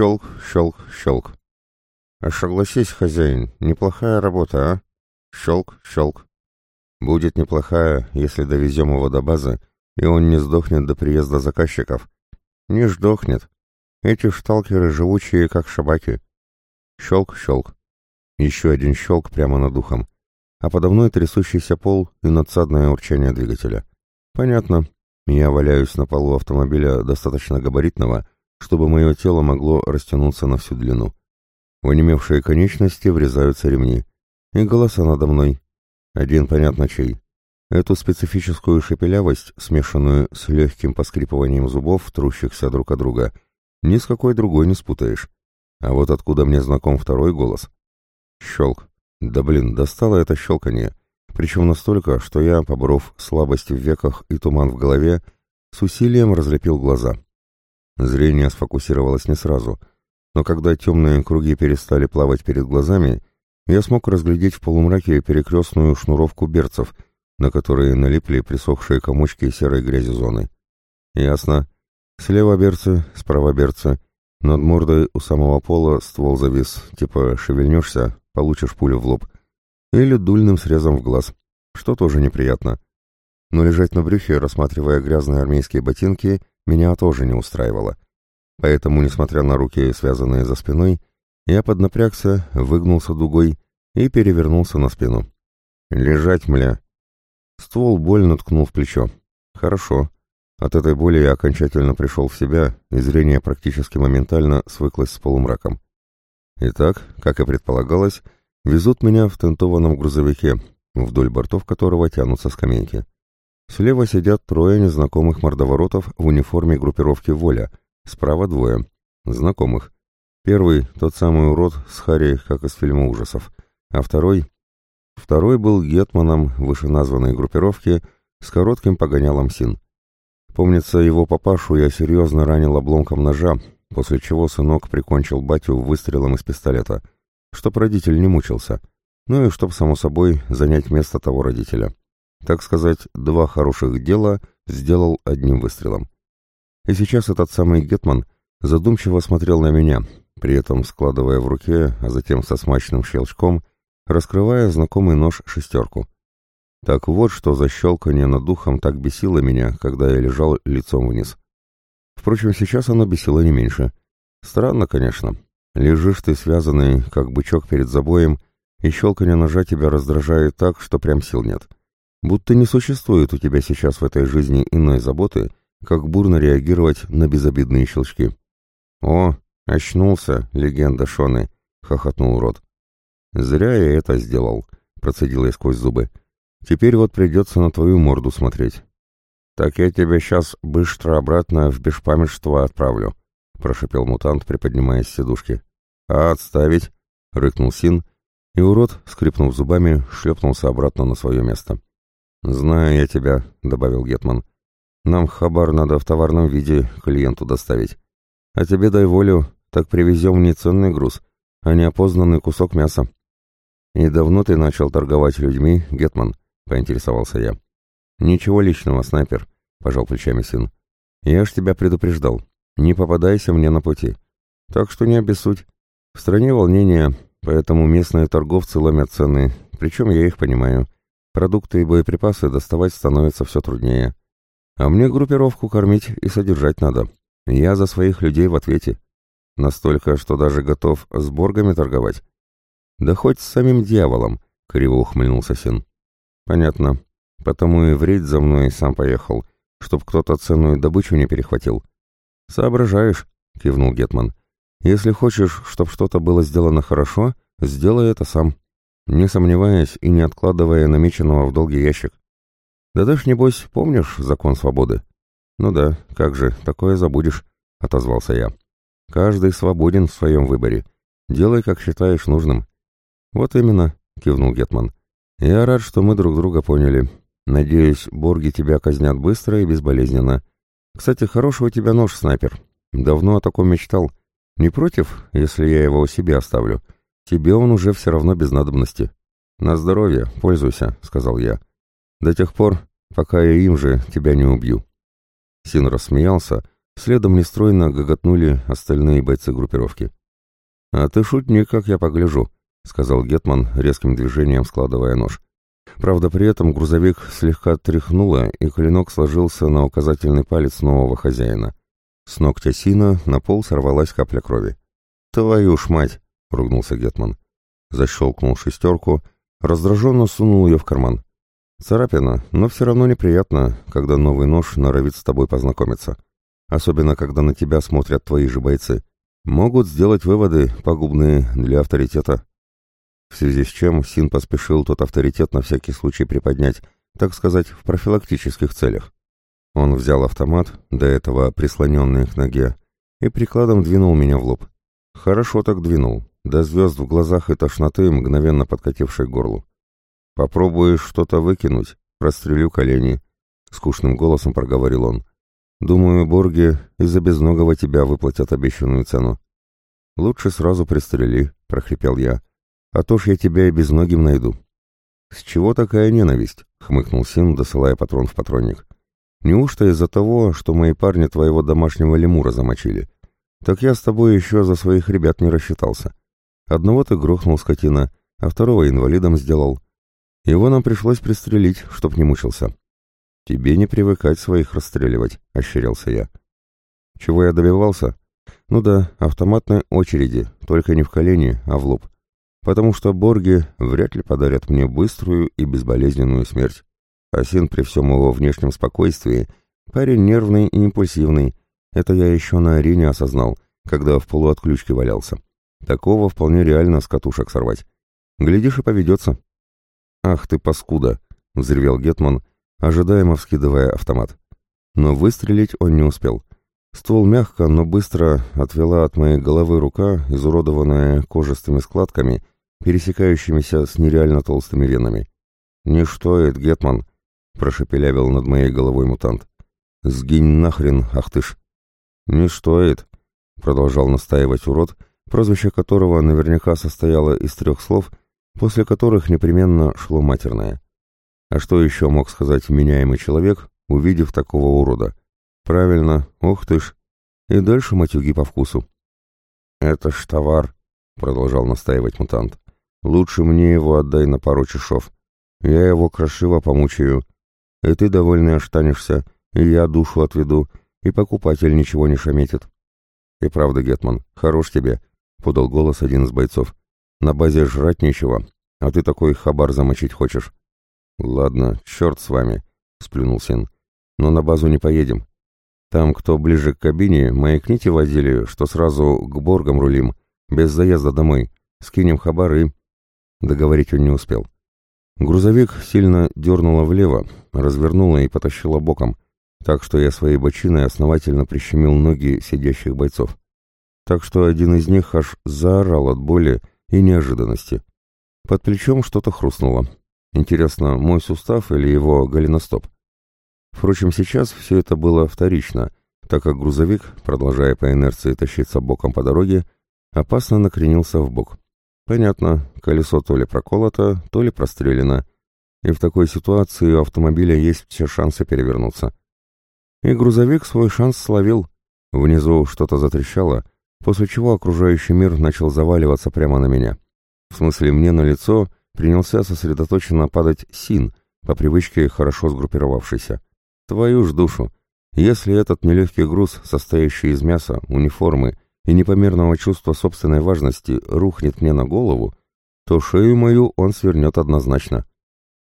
Щелк, щелк, щелк. А согласись, хозяин, неплохая работа, а? Щелк, щелк. Будет неплохая, если довезем его до базы, и он не сдохнет до приезда заказчиков. Не сдохнет. Эти шталкеры живучие, как собаки. Щелк, щелк. Еще один щелк прямо над ухом. А подо мной трясущийся пол и надсадное урчание двигателя. Понятно. Я валяюсь на полу автомобиля достаточно габаритного, чтобы мое тело могло растянуться на всю длину. В онемевшие конечности врезаются ремни. И голоса надо мной. Один понятно чей. Эту специфическую шепелявость, смешанную с легким поскрипыванием зубов, трущихся друг от друга, ни с какой другой не спутаешь. А вот откуда мне знаком второй голос? Щелк. Да блин, достало это щелканье. Причем настолько, что я, поборов слабость в веках и туман в голове, с усилием разлепил глаза. Зрение сфокусировалось не сразу, но когда темные круги перестали плавать перед глазами, я смог разглядеть в полумраке перекрестную шнуровку берцев, на которые налипли присохшие комочки серой грязи зоны. Ясно. Слева берцы, справа берцы. Над мордой у самого пола ствол завис, типа шевельнешься, получишь пулю в лоб. Или дульным срезом в глаз, что тоже неприятно. Но лежать на брюхе, рассматривая грязные армейские ботинки, меня тоже не устраивало. Поэтому, несмотря на руки, связанные за спиной, я поднапрягся, выгнулся дугой и перевернулся на спину. «Лежать, мля!» Ствол больно ткнул в плечо. «Хорошо. От этой боли я окончательно пришел в себя, и зрение практически моментально свыклось с полумраком. Итак, как и предполагалось, везут меня в тентованном грузовике, вдоль бортов которого тянутся скамейки. Слева сидят трое незнакомых мордоворотов в униформе группировки «Воля», справа двое, знакомых. Первый — тот самый урод с Харри, как из фильма ужасов, а второй... Второй был гетманом вышеназванной группировки с коротким погонялом СИН. Помнится, его папашу я серьезно ранил обломком ножа, после чего сынок прикончил батю выстрелом из пистолета, чтоб родитель не мучился, ну и чтоб, само собой, занять место того родителя. Так сказать, два хороших дела сделал одним выстрелом. И сейчас этот самый Гетман задумчиво смотрел на меня, при этом складывая в руке, а затем со смачным щелчком, раскрывая знакомый нож шестерку. Так вот, что за щелканье над духом так бесило меня, когда я лежал лицом вниз. Впрочем, сейчас оно бесило не меньше. Странно, конечно. Лежишь ты связанный, как бычок перед забоем, и щелканье ножа тебя раздражает так, что прям сил нет. Будто не существует у тебя сейчас в этой жизни иной заботы, как бурно реагировать на безобидные щелчки. «О, очнулся, легенда Шоны!» — хохотнул урод. «Зря я это сделал», — процедил я сквозь зубы. «Теперь вот придется на твою морду смотреть». «Так я тебя сейчас быстро обратно в беспамятство отправлю», — прошепел мутант, приподнимаясь с сидушки. «А отставить?» — рыкнул Син, и урод, скрипнув зубами, шлепнулся обратно на свое место. «Знаю я тебя», — добавил Гетман. «Нам хабар надо в товарном виде клиенту доставить. А тебе дай волю, так привезем не ценный груз, а неопознанный кусок мяса». «И давно ты начал торговать людьми, Гетман?» — поинтересовался я. «Ничего личного, снайпер», — пожал плечами сын. «Я ж тебя предупреждал. Не попадайся мне на пути. Так что не обессудь. В стране волнения, поэтому местные торговцы ломят цены, причем я их понимаю. Продукты и боеприпасы доставать становится все труднее. А мне группировку кормить и содержать надо. Я за своих людей в ответе. Настолько, что даже готов с боргами торговать. Да хоть с самим дьяволом, — криво ухмыльнулся сын. Понятно. Потому и вредь за мной сам поехал, чтоб кто-то ценную добычу не перехватил. Соображаешь, — кивнул Гетман. Если хочешь, чтоб что-то было сделано хорошо, сделай это сам не сомневаясь и не откладывая намеченного в долгий ящик. «Да дашь, небось, помнишь закон свободы?» «Ну да, как же, такое забудешь», — отозвался я. «Каждый свободен в своем выборе. Делай, как считаешь нужным». «Вот именно», — кивнул Гетман. «Я рад, что мы друг друга поняли. Надеюсь, борги тебя казнят быстро и безболезненно. Кстати, хороший у тебя нож, снайпер. Давно о таком мечтал. Не против, если я его себе оставлю?» Тебе он уже все равно без надобности. На здоровье, пользуйся, сказал я. До тех пор, пока я им же тебя не убью. Син рассмеялся, Следом нестройно гоготнули остальные бойцы группировки. «А ты шутник, как я погляжу», — сказал Гетман, резким движением складывая нож. Правда, при этом грузовик слегка тряхнуло, и клинок сложился на указательный палец нового хозяина. С ногтя Сина на пол сорвалась капля крови. «Твою ж мать!» — ругнулся Гетман. Защелкнул шестерку, раздраженно сунул ее в карман. «Царапина, но все равно неприятно, когда новый нож норовит с тобой познакомиться. Особенно, когда на тебя смотрят твои же бойцы. Могут сделать выводы, пагубные для авторитета». В связи с чем Син поспешил тот авторитет на всякий случай приподнять, так сказать, в профилактических целях. Он взял автомат, до этого прислоненный к ноге, и прикладом двинул меня в лоб. Хорошо так двинул, до звезд в глазах и тошноты, мгновенно подкатившей к горлу. «Попробуешь что-то выкинуть, прострелю колени», — скучным голосом проговорил он. «Думаю, Борги из-за безногого тебя выплатят обещанную цену». «Лучше сразу пристрели», — прохрипел я. «А то ж я тебя и безногим найду». «С чего такая ненависть?» — хмыкнул Син, досылая патрон в патронник. «Неужто из-за того, что мои парни твоего домашнего лемура замочили? Так я с тобой еще за своих ребят не рассчитался. Одного ты грохнул, скотина, а второго инвалидом сделал. Его нам пришлось пристрелить, чтоб не мучился». «Тебе не привыкать своих расстреливать», — ощерился я. «Чего я добивался?» «Ну да, автоматной очереди, только не в колени, а в лоб потому что борги вряд ли подарят мне быструю и безболезненную смерть. Асин при всем его внешнем спокойствии, парень нервный и импульсивный, это я еще на арене осознал, когда в полуотключке валялся. Такого вполне реально с катушек сорвать. Глядишь и поведется. «Ах ты, паскуда!» — взревел Гетман, ожидаемо вскидывая автомат. Но выстрелить он не успел. Ствол мягко, но быстро отвела от моей головы рука, изуродованная кожистыми складками, пересекающимися с нереально толстыми венами. «Не стоит, Гетман!» — прошепелявил над моей головой мутант. «Сгинь нахрен, ах ты ж!» «Не стоит!» — продолжал настаивать урод, прозвище которого наверняка состояло из трех слов, после которых непременно шло матерное. А что еще мог сказать меняемый человек, увидев такого урода? Правильно, ох ты ж. И дальше матюги по вкусу. «Это ж товар», — продолжал настаивать мутант. Лучше мне его отдай на пару часов. Я его крошиво помучаю. И ты довольный останешься, и я душу отведу, и покупатель ничего не шаметит. И правда, Гетман, хорош тебе, — подал голос один из бойцов. На базе жрать нечего, а ты такой хабар замочить хочешь. Ладно, черт с вами, — сплюнул сын. Но на базу не поедем. Там, кто ближе к кабине, маякните возили, что сразу к Боргам рулим, без заезда домой. Скинем хабары Договорить он не успел. Грузовик сильно дернуло влево, развернуло и потащило боком, так что я своей бочиной основательно прищемил ноги сидящих бойцов. Так что один из них аж заорал от боли и неожиданности. Под плечом что-то хрустнуло. Интересно, мой сустав или его голеностоп? Впрочем, сейчас все это было вторично, так как грузовик, продолжая по инерции тащиться боком по дороге, опасно накренился в бок. Понятно, колесо то ли проколото, то ли прострелено, и в такой ситуации у автомобиля есть все шансы перевернуться. И грузовик свой шанс словил. Внизу что-то затрещало, после чего окружающий мир начал заваливаться прямо на меня. В смысле, мне на лицо принялся сосредоточенно падать Син, по привычке хорошо сгруппировавшийся. Твою ж душу! Если этот нелегкий груз, состоящий из мяса, униформы и непомерного чувства собственной важности рухнет мне на голову, то шею мою он свернет однозначно.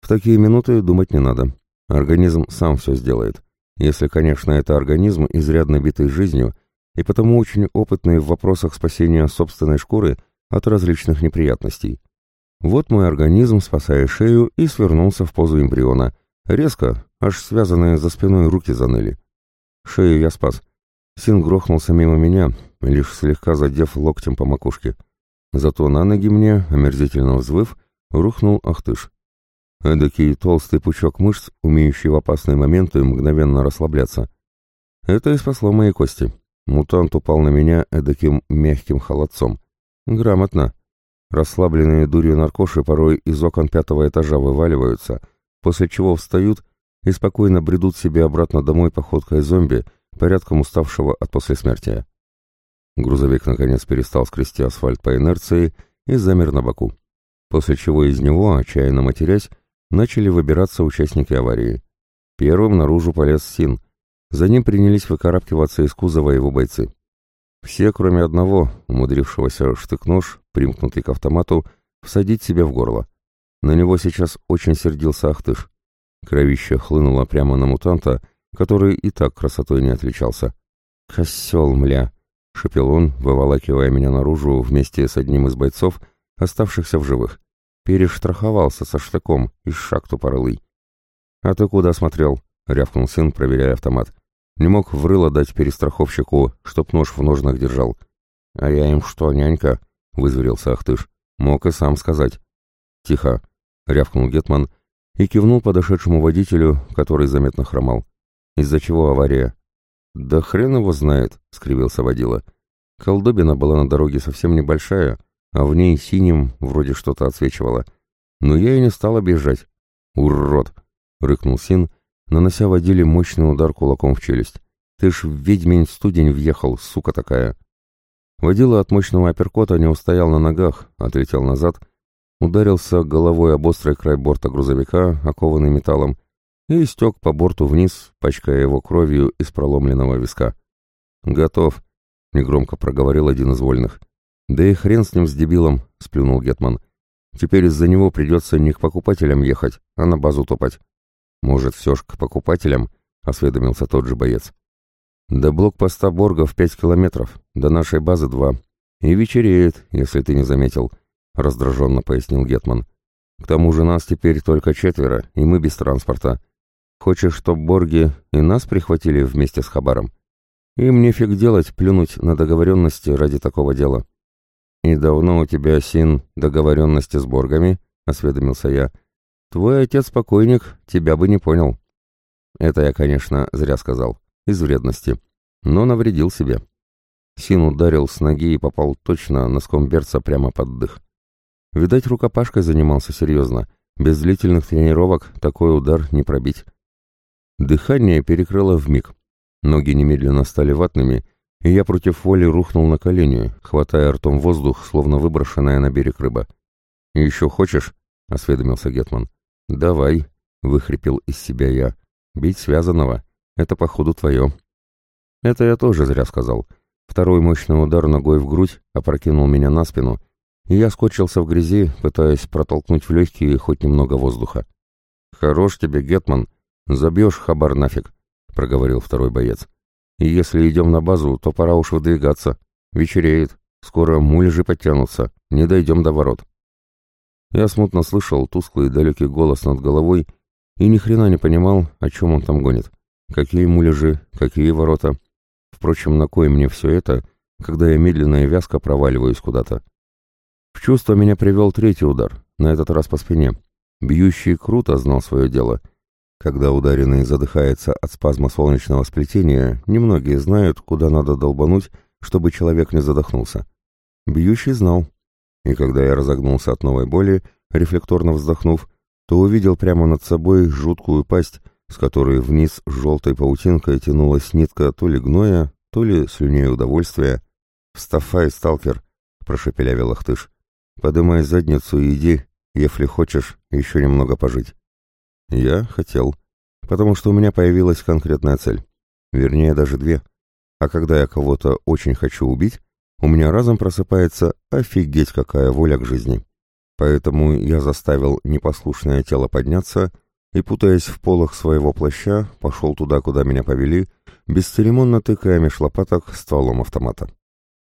В такие минуты думать не надо. Организм сам все сделает. Если, конечно, это организм, изрядно битый жизнью, и потому очень опытный в вопросах спасения собственной шкуры от различных неприятностей. Вот мой организм, спасая шею, и свернулся в позу эмбриона. Резко, аж связанные за спиной руки заныли. Шею я спас. Син грохнулся мимо меня, лишь слегка задев локтем по макушке. Зато на ноги мне, омерзительно взвыв, рухнул Ахтыш. Эдакий толстый пучок мышц, умеющий в опасные моменты мгновенно расслабляться. Это и спасло мои кости. Мутант упал на меня эдаким мягким холодцом. Грамотно. Расслабленные дурью наркоши порой из окон пятого этажа вываливаются, после чего встают и спокойно бредут себе обратно домой походкой зомби, порядком уставшего от послесмертия. Грузовик наконец перестал скрести асфальт по инерции и замер на боку, после чего из него, отчаянно матерясь, начали выбираться участники аварии. Первым наружу полез Син. За ним принялись выкарабкиваться из кузова его бойцы. Все, кроме одного, умудрившегося штык-нож, примкнутый к автомату, всадить себе в горло. На него сейчас очень сердился Ахтыш. Кровище хлынуло прямо на мутанта, который и так красотой не отличался. «Косел, мля!» — шепел он, выволакивая меня наружу вместе с одним из бойцов, оставшихся в живых. Перештраховался со штыком из шаг тупорылый. «А ты куда смотрел?» — рявкнул сын, проверяя автомат. «Не мог в рыло дать перестраховщику, чтоб нож в ножнах держал». «А я им что, нянька?» — вызверился Ахтыш. «Мог и сам сказать». «Тихо!» — рявкнул Гетман и кивнул подошедшему водителю, который заметно хромал. «Из-за чего авария?» «Да хрен его знает», — скривился водила. «Колдобина была на дороге совсем небольшая, а в ней синим вроде что-то отсвечивало. Но я и не стал объезжать». «Урод!» — рыкнул Син, нанося водиле мощный удар кулаком в челюсть. «Ты ж в ведьмин студень въехал, сука такая!» Водила от мощного апперкота не устоял на ногах, отлетел назад, ударился головой об острый край борта грузовика, окованный металлом, и стек по борту вниз, пачкая его кровью из проломленного виска. «Готов», — негромко проговорил один из вольных. «Да и хрен с ним, с дебилом», — сплюнул Гетман. «Теперь из-за него придется не к покупателям ехать, а на базу топать». «Может, все ж к покупателям?» — осведомился тот же боец. «До блокпоста Борга в пять километров, до нашей базы два. И вечереет, если ты не заметил», — раздраженно пояснил Гетман. «К тому же нас теперь только четверо, и мы без транспорта. Хочешь, чтоб Борги и нас прихватили вместе с Хабаром? Им нефиг делать, плюнуть на договоренности ради такого дела». «И давно у тебя, Син, договоренности с Боргами?» — осведомился я. — Твой отец-покойник тебя бы не понял. Это я, конечно, зря сказал, из вредности, но навредил себе. Син ударил с ноги и попал точно носком берца прямо под дых. Видать, рукопашкой занимался серьезно. Без длительных тренировок такой удар не пробить. Дыхание перекрыло вмиг. Ноги немедленно стали ватными, и я против воли рухнул на колени, хватая ртом воздух, словно выброшенная на берег рыба. «Еще хочешь?» — осведомился Гетман. «Давай», — выхрипел из себя я. «Бить связанного. Это, походу, твое». Это я тоже зря сказал. Второй мощный удар ногой в грудь опрокинул меня на спину, и я скочился в грязи, пытаясь протолкнуть в легкие хоть немного воздуха. «Хорош тебе, Гетман. Забьешь хабар нафиг», — проговорил второй боец. «И если идем на базу, то пора уж выдвигаться. Вечереет. Скоро мульжи подтянутся. Не дойдем до ворот». Я смутно слышал тусклый далекий голос над головой и ни хрена не понимал, о чем он там гонит. Какие муляжи, какие ворота. Впрочем, на кой мне все это, когда я медленно и вязко проваливаюсь куда-то? В чувство меня привел третий удар, на этот раз по спине. Бьющий круто знал свое дело. Когда ударенный задыхается от спазма солнечного сплетения, немногие знают, куда надо долбануть, чтобы человек не задохнулся. Бьющий знал, и когда я разогнулся от новой боли, рефлекторно вздохнув, то увидел прямо над собой жуткую пасть, с которой вниз желтой паутинкой тянулась нитка то ли гноя, то ли слюней удовольствия. «Вставай, сталкер!» — прошепелявил Ахтыш. «Подымай задницу и иди, если хочешь еще немного пожить». Я хотел, потому что у меня появилась конкретная цель. Вернее, даже две. А когда я кого-то очень хочу убить, у меня разом просыпается офигеть какая воля к жизни. Поэтому я заставил непослушное тело подняться и, путаясь в полах своего плаща, пошел туда, куда меня повели, бесцеремонно тыкая меж лопаток стволом автомата.